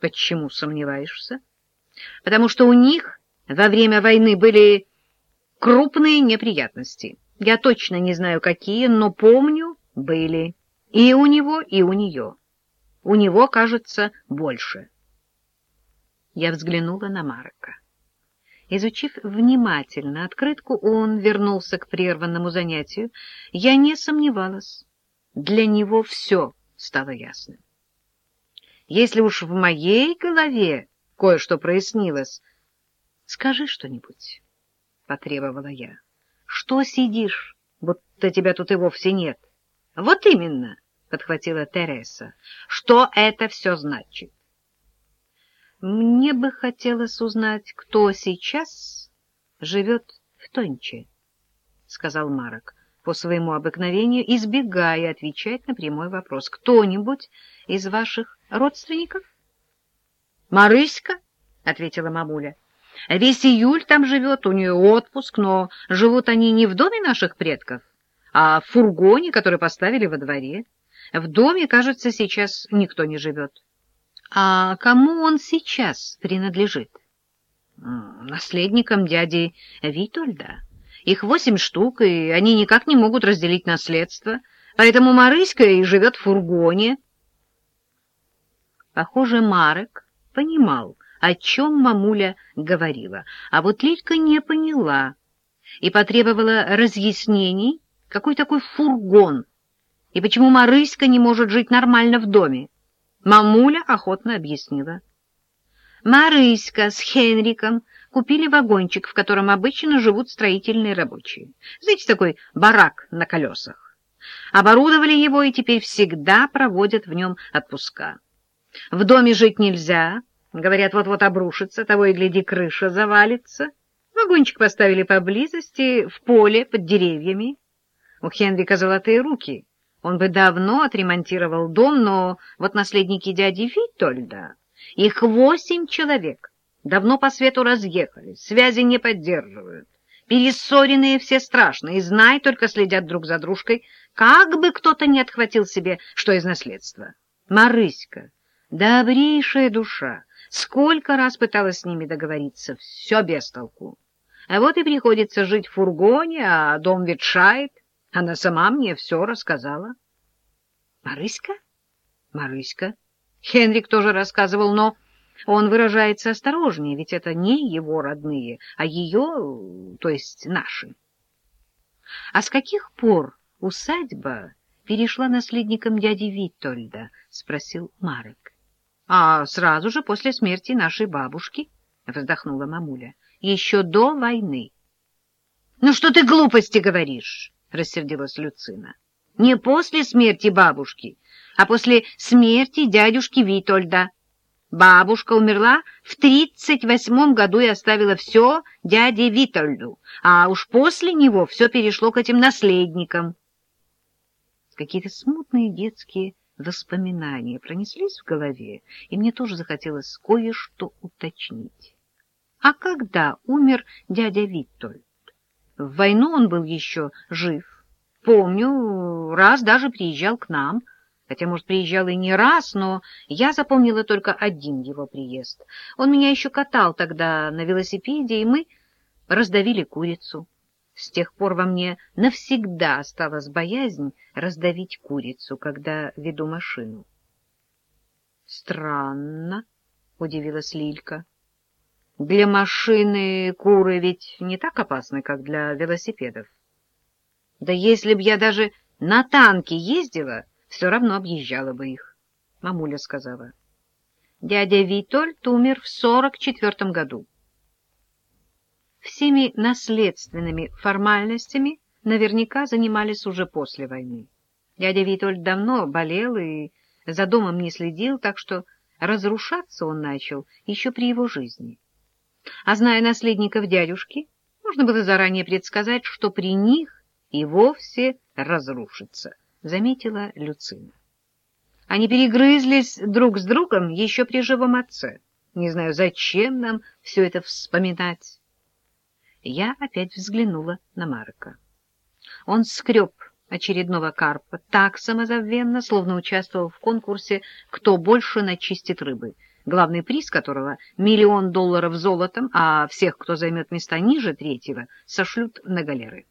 Почему сомневаешься? Потому что у них во время войны были крупные неприятности. Я точно не знаю, какие, но помню, были. И у него, и у нее. У него, кажется, больше. Я взглянула на Марка. Изучив внимательно открытку, он вернулся к прерванному занятию. Я не сомневалась. Для него все стало ясным. Если уж в моей голове кое-что прояснилось, скажи что-нибудь, — потребовала я. — Что сидишь, будто тебя тут и вовсе нет? — Вот именно, — подхватила Тереса. — Что это все значит? Мне бы хотелось узнать, кто сейчас живет в Тонче, — сказал Марок по своему обыкновению, избегая отвечать на прямой вопрос. Кто-нибудь из ваших родственников? — Марыська, — ответила мамуля. — Весь июль там живет, у нее отпуск, но живут они не в доме наших предков, а в фургоне, который поставили во дворе. В доме, кажется, сейчас никто не живет. А кому он сейчас принадлежит? Наследникам дяди Витольда. Их восемь штук, и они никак не могут разделить наследство, поэтому Марыська и живет в фургоне. Похоже, Марек понимал, о чем мамуля говорила, а вот Лилька не поняла и потребовала разъяснений, какой такой фургон, и почему Марыська не может жить нормально в доме. Мамуля охотно объяснила. Марыська с Хенриком купили вагончик, в котором обычно живут строительные рабочие. Знаете, такой барак на колесах. Оборудовали его и теперь всегда проводят в нем отпуска. В доме жить нельзя, говорят, вот-вот обрушится, того и гляди, крыша завалится. Вагончик поставили поблизости, в поле, под деревьями. У Хенрика золотые руки — он бы давно отремонтировал дом, но вот наследники дяди Витольда, их восемь человек, давно по свету разъехались, связи не поддерживают. Перессоренные все страшно, и знай, только следят друг за дружкой, как бы кто-то не отхватил себе что из наследства. Марыська, добрейшая душа, сколько раз пыталась с ними договориться, все без толку. А вот и приходится жить в фургоне, а дом ветшает. Она сама мне все рассказала. Марыська? Марыська. Хенрик тоже рассказывал, но он выражается осторожнее, ведь это не его родные, а ее, то есть наши. А с каких пор усадьба перешла наследникам дяди Витольда? — спросил Марек. — А сразу же после смерти нашей бабушки, — вздохнула мамуля, — еще до войны. — Ну что ты глупости говоришь? — рассердилась Люцина. — Не после смерти бабушки, а после смерти дядюшки Витольда. Бабушка умерла в тридцать восьмом году и оставила все дяде Витольду, а уж после него все перешло к этим наследникам. Какие-то смутные детские воспоминания пронеслись в голове, и мне тоже захотелось кое-что уточнить. А когда умер дядя Витольд? В войну он был еще жив. Помню, раз даже приезжал к нам, хотя, может, приезжал и не раз, но я запомнила только один его приезд. Он меня еще катал тогда на велосипеде, и мы раздавили курицу. С тех пор во мне навсегда осталась боязнь раздавить курицу, когда веду машину. — Странно, — удивилась Лилька. Для машины куры ведь не так опасны, как для велосипедов. Да если б я даже на танке ездила, все равно объезжала бы их, — мамуля сказала. Дядя Витольд умер в сорок четвертом году. Всеми наследственными формальностями наверняка занимались уже после войны. Дядя Витольд давно болел и за домом не следил, так что разрушаться он начал еще при его жизни. А зная наследников дядюшки, можно было заранее предсказать, что при них и вовсе разрушится, — заметила Люцина. Они перегрызлись друг с другом еще при живом отце. Не знаю, зачем нам все это вспоминать. Я опять взглянула на Марка. Он скреб очередного карпа так самозабвенно, словно участвовал в конкурсе «Кто больше начистит рыбы». главный приз которого — миллион долларов золотом, а всех, кто займет места ниже третьего, сошлют на галеры.